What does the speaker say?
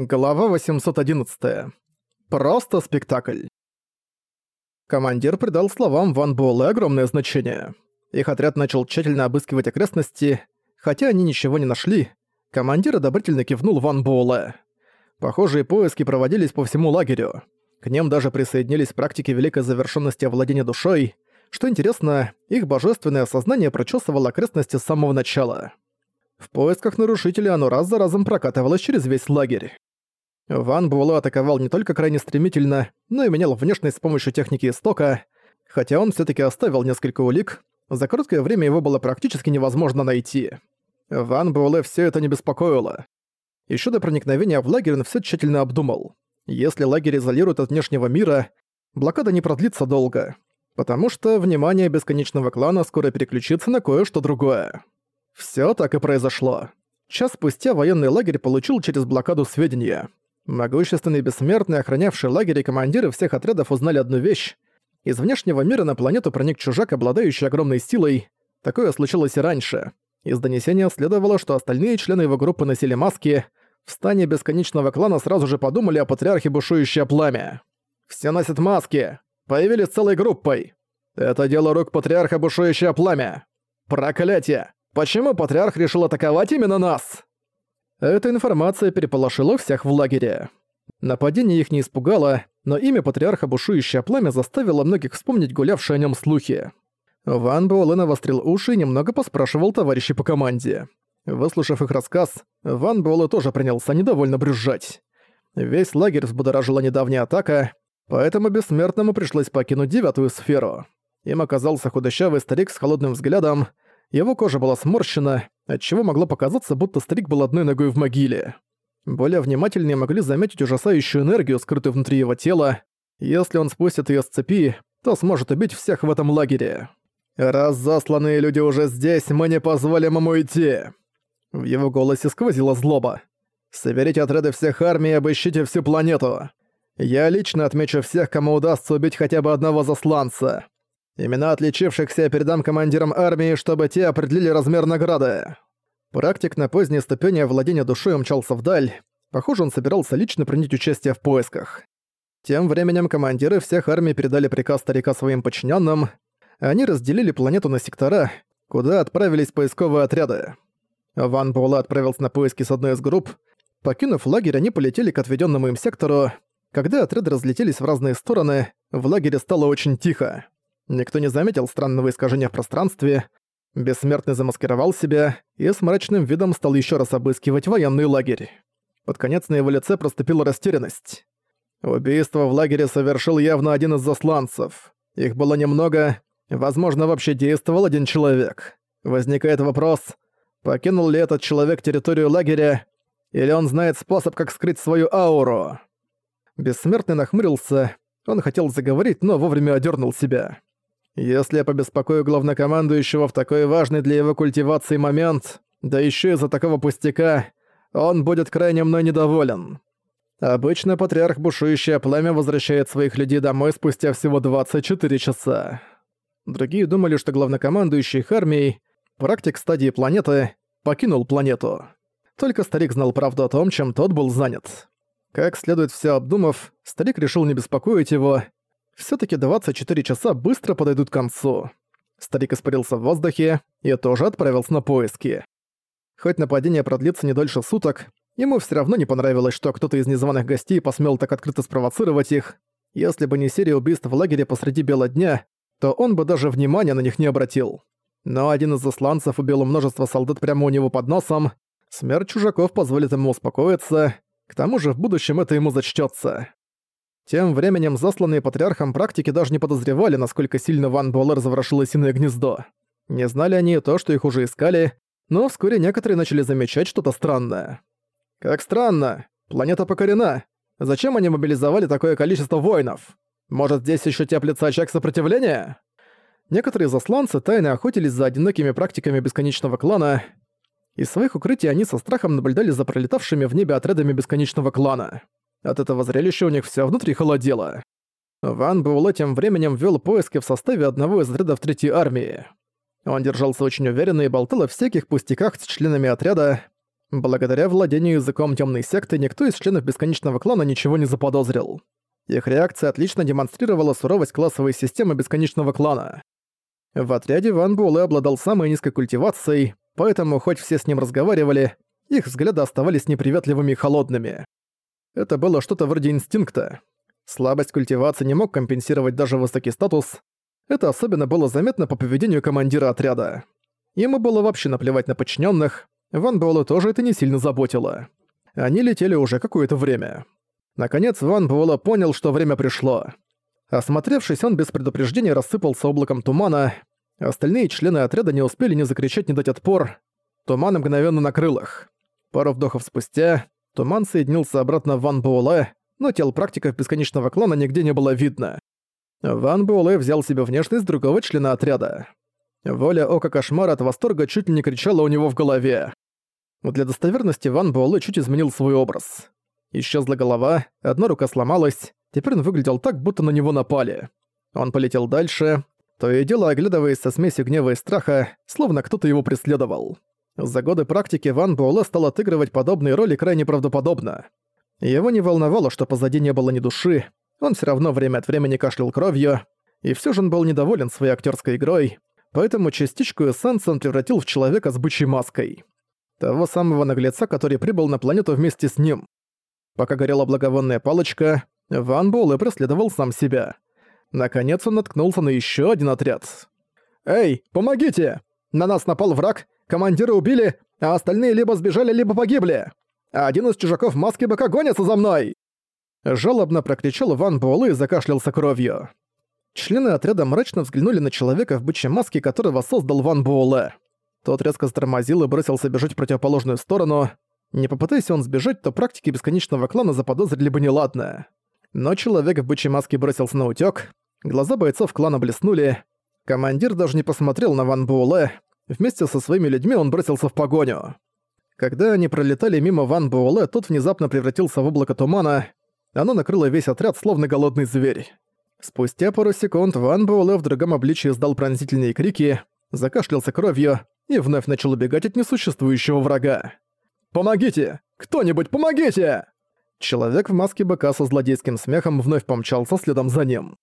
Глава 811. Просто спектакль. Командир придал словам Ван Буэлэ огромное значение. Их отряд начал тщательно обыскивать окрестности. Хотя они ничего не нашли, командир одобрительно кивнул Ван Буэлэ. Похожие поиски проводились по всему лагерю. К ним даже присоединились практики великой завершенности овладения душой. Что интересно, их божественное сознание прочесывало окрестности с самого начала. В поисках нарушителя оно раз за разом прокатывалось через весь лагерь. Ван Буэлэ атаковал не только крайне стремительно, но и менял внешность с помощью техники истока, хотя он все таки оставил несколько улик, за короткое время его было практически невозможно найти. Ван Буэлэ все это не беспокоило. Еще до проникновения в лагерь он все тщательно обдумал. Если лагерь изолируют от внешнего мира, блокада не продлится долго, потому что внимание бесконечного клана скоро переключится на кое-что другое. Все так и произошло. Час спустя военный лагерь получил через блокаду сведения. Могущественный бессмертный, охранявший лагерь и командиры всех отрядов узнали одну вещь. Из внешнего мира на планету проник чужак, обладающий огромной силой. Такое случилось и раньше. Из донесения следовало, что остальные члены его группы носили маски. В стане бесконечного клана сразу же подумали о патриархе бушующее пламя. «Все носят маски! Появились целой группой! Это дело рук патриарха бушующее пламя! Проклятие! Почему патриарх решил атаковать именно нас?» Эта информация переполошила всех в лагере. Нападение их не испугало, но имя патриарха Бушующее Пламя заставило многих вспомнить гулявшие о нем слухи. Ван Буэлэ навострил уши и немного поспрашивал товарищей по команде. Выслушав их рассказ, Ван Буэлэ тоже принялся недовольно брюзжать. Весь лагерь взбудоражила недавняя атака, поэтому бессмертному пришлось покинуть девятую сферу. Им оказался худощавый старик с холодным взглядом, его кожа была сморщена, отчего могло показаться, будто старик был одной ногой в могиле. Более внимательные могли заметить ужасающую энергию, скрытую внутри его тела. Если он спустит её с цепи, то сможет убить всех в этом лагере. «Раз засланные люди уже здесь, мы не позволим ему уйти!» В его голосе сквозила злоба. «Соберите отряды всех армий и обыщите всю планету. Я лично отмечу всех, кому удастся убить хотя бы одного засланца. Имена отличившихся передам командирам армии, чтобы те определили размер награды. Практик на поздней ступени владения душой умчался вдаль. Похоже, он собирался лично принять участие в поисках. Тем временем командиры всех армий передали приказ старика своим подчиненным. Они разделили планету на сектора, куда отправились поисковые отряды. Ван Буэлэ отправился на поиски с одной из групп. Покинув лагерь, они полетели к отведенному им сектору. Когда отряды разлетелись в разные стороны, в лагере стало очень тихо. Никто не заметил странного искажения в пространстве. Бессмертный замаскировал себя и с мрачным видом стал еще раз обыскивать военный лагерь. Под конец на его лице проступила растерянность. Убийство в лагере совершил явно один из засланцев. Их было немного, возможно, вообще действовал один человек. Возникает вопрос, покинул ли этот человек территорию лагеря, или он знает способ, как скрыть свою ауру. Бессмертный нахмурился, он хотел заговорить, но вовремя одернул себя. Если я побеспокою главнокомандующего в такой важный для его культивации момент, да еще из-за такого пустяка, он будет крайне мной недоволен. Обычно патриарх бушующее пламя возвращает своих людей домой спустя всего 24 часа. Другие думали, что главнокомандующий их армией, практик стадии планеты, покинул планету. Только старик знал правду о том, чем тот был занят. Как следует все обдумав, старик решил не беспокоить его, Всё-таки 24 часа быстро подойдут к концу. Старик испарился в воздухе и тоже отправился на поиски. Хоть нападение продлится не дольше суток, ему всё равно не понравилось, что кто-то из незваных гостей посмел так открыто спровоцировать их. Если бы не серия убийств в лагере посреди бела дня, то он бы даже внимания на них не обратил. Но один из засланцев убил множество солдат прямо у него под носом. Смерть чужаков позволит ему успокоиться. К тому же в будущем это ему зачтётся. Тем временем засланные патриархом практики даже не подозревали, насколько сильно Ван Буэлэ разворошил осиное гнездо. Не знали они то, что их уже искали, но вскоре некоторые начали замечать что-то странное. «Как странно! Планета покорена! Зачем они мобилизовали такое количество воинов? Может, здесь еще теплится очаг сопротивления?» Некоторые засланцы тайно охотились за одинокими практиками бесконечного клана. Из своих укрытий они со страхом наблюдали за пролетавшими в небе отрядами бесконечного клана. От этого зрелища у них все внутри холодело. Ван Буэлэ тем временем вел поиски в составе одного из отрядов Третьей армии. Он держался очень уверенно и болтал о всяких пустяках с членами отряда. Благодаря владению языком темной секты никто из членов Бесконечного клана ничего не заподозрил. Их реакция отлично демонстрировала суровость классовой системы Бесконечного клана. В отряде Ван Буэлэ обладал самой низкой культивацией, поэтому хоть все с ним разговаривали, их взгляды оставались неприветливыми и холодными. Это было что-то вроде инстинкта. Слабость культивации не мог компенсировать даже высокий статус. Это особенно было заметно по поведению командира отряда. Ему было вообще наплевать на подчиненных. Ван Буэлэ тоже это не сильно заботило. Они летели уже какое-то время. Наконец Ван Буэлэ понял, что время пришло. Осмотревшись, он без предупреждения рассыпался облаком тумана. Остальные члены отряда не успели ни закричать, ни дать отпор. Туман мгновенно накрыл их. Пару вдохов спустя туман соединился обратно в Ван Буэлэ, но тел практиков Бесконечного Клана нигде не было видно. Ван Буэлэ взял себе внешность другого члена отряда. Воля Ока Кошмара от восторга чуть ли не кричала у него в голове. Для достоверности Ван Буэлэ чуть изменил свой образ. Исчезла голова, одна рука сломалась, теперь он выглядел так, будто на него напали. Он полетел дальше, то и дело оглядываясь со смесью гнева и страха, словно кто-то его преследовал. За годы практики Ван Буэлэ стал отыгрывать подобные роли крайне правдоподобно. Его не волновало, что позади не было ни души, он все равно время от времени кашлял кровью, и все же он был недоволен своей актерской игрой, поэтому частичку эссенции он превратил в человека с бычьей маской. Того самого наглеца, который прибыл на планету вместе с ним. Пока горела благовонная палочка, Ван Буэлэ преследовал сам себя. Наконец он наткнулся на еще один отряд. «Эй, помогите! На нас напал враг, командира убили, а остальные либо сбежали, либо погибли! Один из чужаков маски быка гонится за мной!» Жалобно прокричал Ван Буэлэ и закашлялся кровью. Члены отряда мрачно взглянули на человека в бычьей маске, которого создал Ван Буэлэ. Тот резко затормозил и бросился бежать в противоположную сторону, не попытайся он сбежать, то практики бесконечного клана заподозрили бы неладное. Но человек в бычьей маске бросился на утёк, глаза бойцов клана блеснули, командир даже не посмотрел на Ван Буэлэ, вместе со своими людьми он бросился в погоню. Когда они пролетали мимо Ван Буэлэ, тот внезапно превратился в облако тумана, оно накрыло весь отряд, словно голодный зверь. Спустя пару секунд Ван Буэлэ в другом обличии издал пронзительные крики, закашлялся кровью и вновь начал убегать от несуществующего врага. «Помогите! Кто-нибудь помогите!» Человек в маске быка со злодейским смехом вновь помчался следом за ним.